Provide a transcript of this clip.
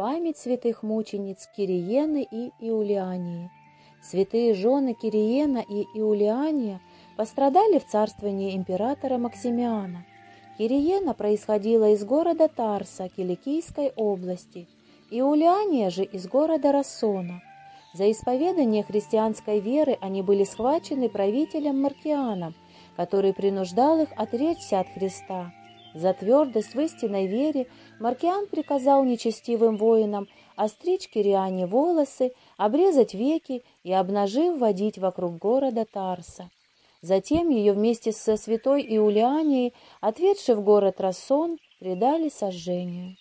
память святых мучениц Кириены и Иулиании. Святые жены Кириена и Иулиания пострадали в царствовании императора Максимиана. Кириена происходила из города Тарса Киликийской области, Иулиания же из города Рассона. За исповедание христианской веры они были схвачены правителем Маркианом, который принуждал их отречься от Христа. За твердость в истинной вере Маркиан приказал нечестивым воинам остричь Кириане волосы, обрезать веки и, обнажив, водить вокруг города Тарса. Затем ее вместе со святой Иулианией, ответшей в город Рассон, предали сожжению.